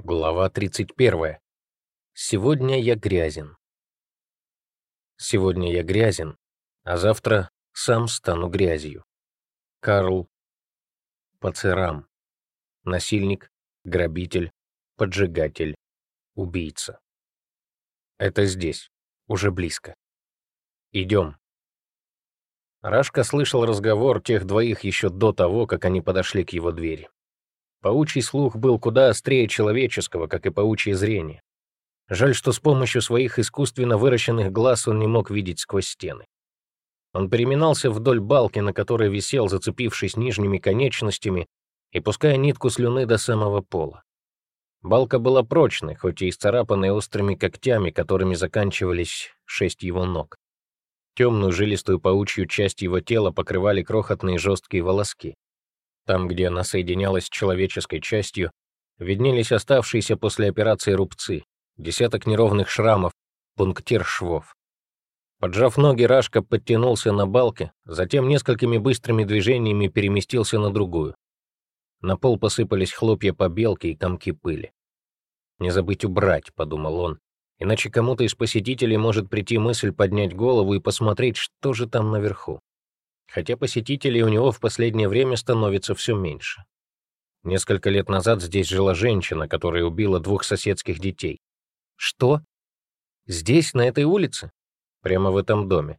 Глава 31. Сегодня я грязен. Сегодня я грязен, а завтра сам стану грязью. Карл Пацерам. Насильник, грабитель, поджигатель, убийца. Это здесь, уже близко. Идем. Рашка слышал разговор тех двоих еще до того, как они подошли к его двери. Паучий слух был куда острее человеческого, как и паучье зрение. Жаль, что с помощью своих искусственно выращенных глаз он не мог видеть сквозь стены. Он переминался вдоль балки, на которой висел, зацепившись нижними конечностями и пуская нитку слюны до самого пола. Балка была прочной, хоть и исцарапанной острыми когтями, которыми заканчивались шесть его ног. Темную жилистую паучью часть его тела покрывали крохотные жесткие волоски. Там, где она соединялась с человеческой частью, виднелись оставшиеся после операции рубцы, десяток неровных шрамов, пунктир швов. Поджав ноги, Рашка подтянулся на балке, затем несколькими быстрыми движениями переместился на другую. На пол посыпались хлопья побелки и комки пыли. «Не забыть убрать», — подумал он, иначе кому-то из посетителей может прийти мысль поднять голову и посмотреть, что же там наверху хотя посетителей у него в последнее время становится все меньше. Несколько лет назад здесь жила женщина, которая убила двух соседских детей. Что? Здесь, на этой улице? Прямо в этом доме.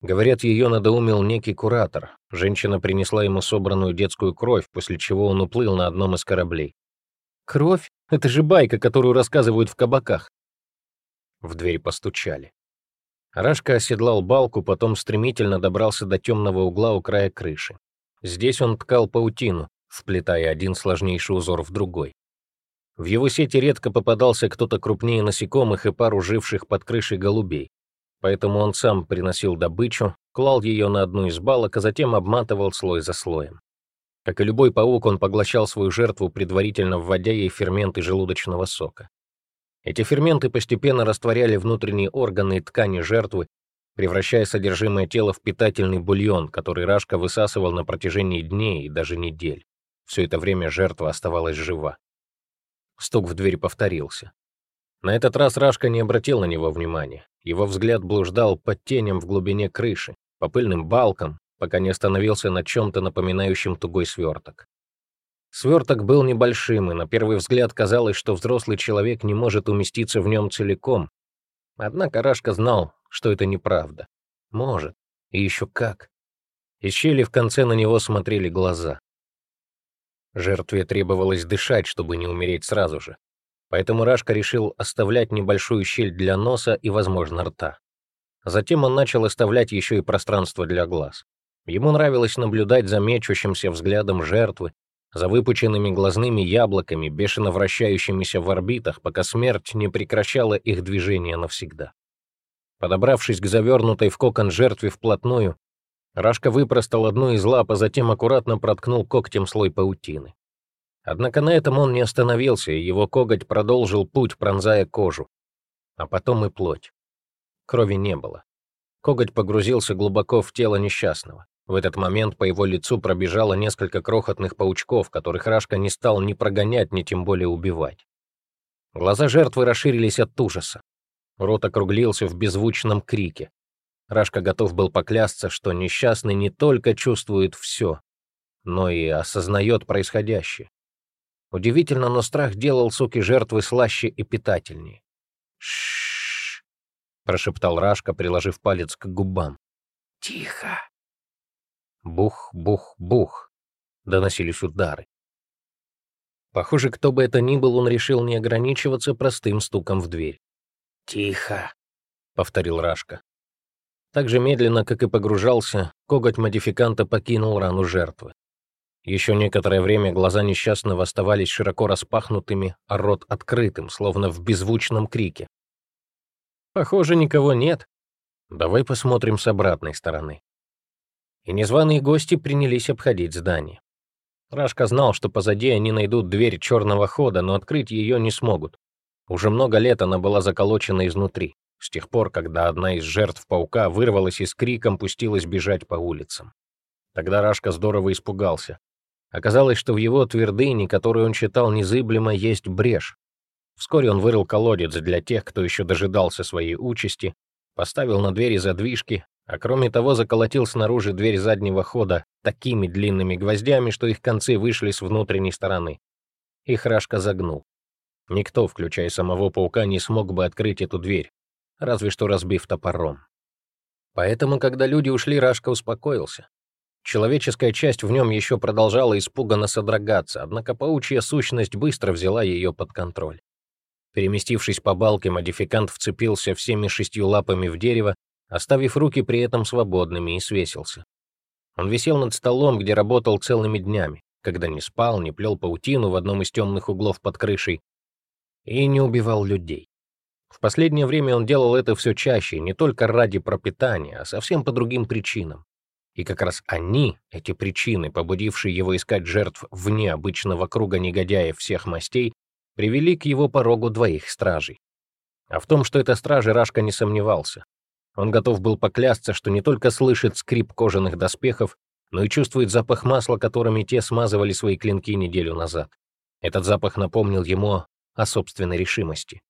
Говорят, ее надоумил некий куратор. Женщина принесла ему собранную детскую кровь, после чего он уплыл на одном из кораблей. Кровь? Это же байка, которую рассказывают в кабаках. В дверь постучали. Рашка оседлал балку, потом стремительно добрался до темного угла у края крыши. Здесь он ткал паутину, вплетая один сложнейший узор в другой. В его сети редко попадался кто-то крупнее насекомых и пару живших под крышей голубей. Поэтому он сам приносил добычу, клал ее на одну из балок, а затем обматывал слой за слоем. Как и любой паук, он поглощал свою жертву, предварительно вводя ей ферменты желудочного сока. Эти ферменты постепенно растворяли внутренние органы и ткани жертвы, превращая содержимое тела в питательный бульон, который Рашка высасывал на протяжении дней и даже недель. Все это время жертва оставалась жива. Стук в дверь повторился. На этот раз Рашка не обратил на него внимания. Его взгляд блуждал под тенем в глубине крыши, по пыльным балкам, пока не остановился на чем-то напоминающем тугой сверток. Сверток был небольшим, и на первый взгляд казалось, что взрослый человек не может уместиться в нем целиком. Однако Рашка знал, что это неправда. Может. И еще как. Из щели в конце на него смотрели глаза. Жертве требовалось дышать, чтобы не умереть сразу же. Поэтому Рашка решил оставлять небольшую щель для носа и, возможно, рта. Затем он начал оставлять еще и пространство для глаз. Ему нравилось наблюдать за мечущимся взглядом жертвы, за выпученными глазными яблоками, бешено вращающимися в орбитах, пока смерть не прекращала их движение навсегда. Подобравшись к завернутой в кокон жертве вплотную, Рашка выпростал одну из лап, а затем аккуратно проткнул когтем слой паутины. Однако на этом он не остановился, и его коготь продолжил путь, пронзая кожу. А потом и плоть. Крови не было. Коготь погрузился глубоко в тело несчастного. В этот момент по его лицу пробежало несколько крохотных паучков, которых Рашка не стал ни прогонять, ни тем более убивать. Глаза жертвы расширились от ужаса. Рот округлился в беззвучном крике. Рашка готов был поклясться, что несчастный не только чувствует все, но и осознает происходящее. Удивительно, но страх делал соки жертвы слаще и питательнее. «Ш-ш-ш», прошептал Рашка, приложив палец к губам. «Тихо!» Бух-бух-бух. Доносились удары. Похоже, кто бы это ни был, он решил не ограничиваться простым стуком в дверь. «Тихо», — повторил Рашка. Так же медленно, как и погружался, коготь модификанта покинул рану жертвы. Еще некоторое время глаза несчастного оставались широко распахнутыми, а рот открытым, словно в беззвучном крике. «Похоже, никого нет. Давай посмотрим с обратной стороны» и незваные гости принялись обходить здание. Рашка знал, что позади они найдут дверь черного хода, но открыть ее не смогут. Уже много лет она была заколочена изнутри, с тех пор, когда одна из жертв паука вырвалась и с криком пустилась бежать по улицам. Тогда Рашка здорово испугался. Оказалось, что в его твердыне, которую он считал незыблемо, есть брешь, Вскоре он вырыл колодец для тех, кто еще дожидался своей участи, поставил на двери задвижки, а кроме того заколотил снаружи дверь заднего хода такими длинными гвоздями, что их концы вышли с внутренней стороны. Их Рашка загнул. Никто, включая самого паука, не смог бы открыть эту дверь, разве что разбив топором. Поэтому, когда люди ушли, Рашка успокоился. Человеческая часть в нем еще продолжала испуганно содрогаться, однако паучья сущность быстро взяла ее под контроль. Переместившись по балке, модификант вцепился всеми шестью лапами в дерево, оставив руки при этом свободными, и свесился. Он висел над столом, где работал целыми днями, когда не спал, не плел паутину в одном из темных углов под крышей и не убивал людей. В последнее время он делал это все чаще, не только ради пропитания, а совсем по другим причинам. И как раз они, эти причины, побудившие его искать жертв вне обычного круга негодяев всех мастей, привели к его порогу двоих стражей. А в том, что это стражи, Рашка не сомневался. Он готов был поклясться, что не только слышит скрип кожаных доспехов, но и чувствует запах масла, которыми те смазывали свои клинки неделю назад. Этот запах напомнил ему о собственной решимости.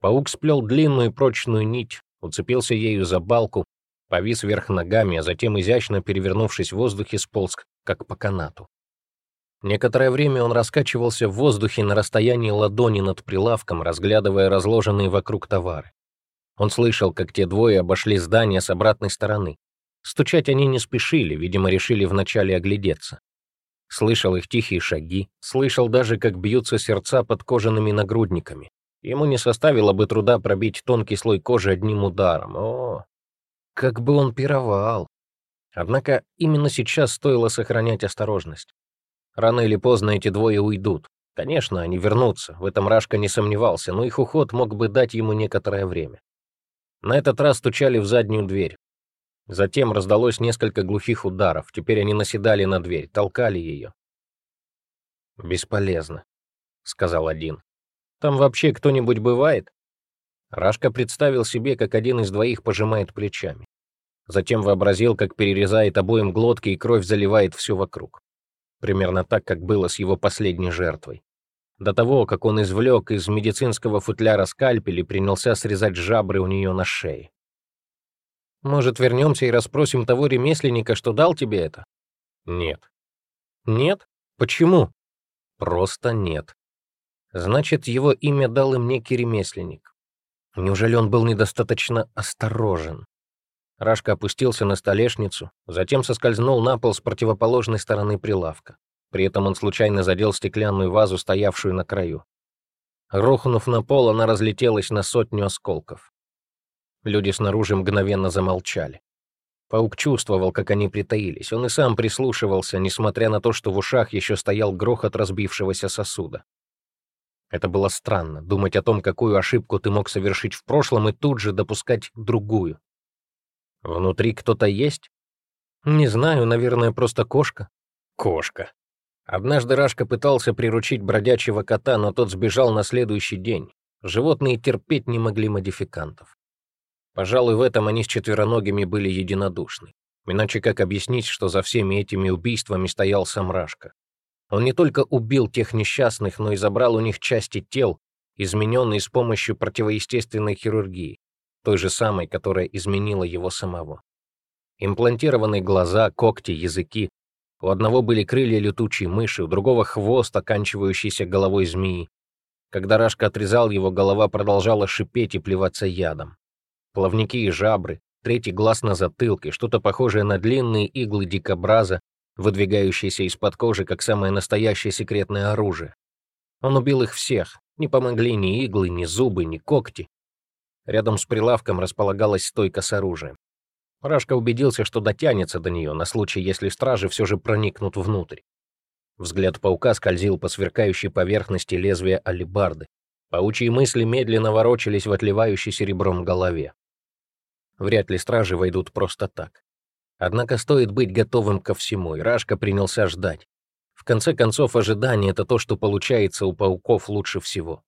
Паук сплел длинную прочную нить, уцепился ею за балку, повис вверх ногами, а затем, изящно перевернувшись в воздухе, сполз, как по канату. Некоторое время он раскачивался в воздухе на расстоянии ладони над прилавком, разглядывая разложенные вокруг товары. Он слышал, как те двое обошли здание с обратной стороны. Стучать они не спешили, видимо, решили вначале оглядеться. Слышал их тихие шаги, слышал даже, как бьются сердца под кожаными нагрудниками. Ему не составило бы труда пробить тонкий слой кожи одним ударом. О, как бы он пировал. Однако именно сейчас стоило сохранять осторожность. Рано или поздно эти двое уйдут. Конечно, они вернутся, в этом Рашка не сомневался, но их уход мог бы дать ему некоторое время. На этот раз стучали в заднюю дверь. Затем раздалось несколько глухих ударов. Теперь они наседали на дверь, толкали ее. «Бесполезно», — сказал один. «Там вообще кто-нибудь бывает?» Рашка представил себе, как один из двоих пожимает плечами. Затем вообразил, как перерезает обоим глотки и кровь заливает все вокруг. Примерно так, как было с его последней жертвой. До того, как он извлек из медицинского футляра скальпель и принялся срезать жабры у нее на шее. «Может, вернемся и расспросим того ремесленника, что дал тебе это?» «Нет». «Нет? Почему?» «Просто нет. Значит, его имя дал им некий ремесленник. Неужели он был недостаточно осторожен?» Рашка опустился на столешницу, затем соскользнул на пол с противоположной стороны прилавка. При этом он случайно задел стеклянную вазу, стоявшую на краю. Рухнув на пол, она разлетелась на сотню осколков. Люди снаружи мгновенно замолчали. Паук чувствовал, как они притаились. Он и сам прислушивался, несмотря на то, что в ушах еще стоял грохот разбившегося сосуда. Это было странно, думать о том, какую ошибку ты мог совершить в прошлом, и тут же допускать другую. Внутри кто-то есть? Не знаю, наверное, просто кошка. Кошка. Однажды Рашка пытался приручить бродячего кота, но тот сбежал на следующий день. Животные терпеть не могли модификантов. Пожалуй, в этом они с четвероногими были единодушны. Иначе как объяснить, что за всеми этими убийствами стоял сам Рашка? Он не только убил тех несчастных, но и забрал у них части тел, измененные с помощью противоестественной хирургии, той же самой, которая изменила его самого. Имплантированные глаза, когти, языки, у одного были крылья летучей мыши, у другого хвост, оканчивающийся головой змеи. Когда Рашка отрезал его, голова продолжала шипеть и плеваться ядом. Плавники и жабры, третий глаз на затылке, что-то похожее на длинные иглы дикобраза, выдвигающиеся из-под кожи, как самое настоящее секретное оружие. Он убил их всех, не помогли ни иглы, ни зубы, ни когти. Рядом с прилавком располагалась стойка с оружием. Рашка убедился, что дотянется до нее на случай, если стражи все же проникнут внутрь. Взгляд паука скользил по сверкающей поверхности лезвия алебарды. Паучьи мысли медленно ворочались в отливающей серебром голове. Вряд ли стражи войдут просто так. Однако стоит быть готовым ко всему, и Рашка принялся ждать. В конце концов, ожидание — это то, что получается у пауков лучше всего.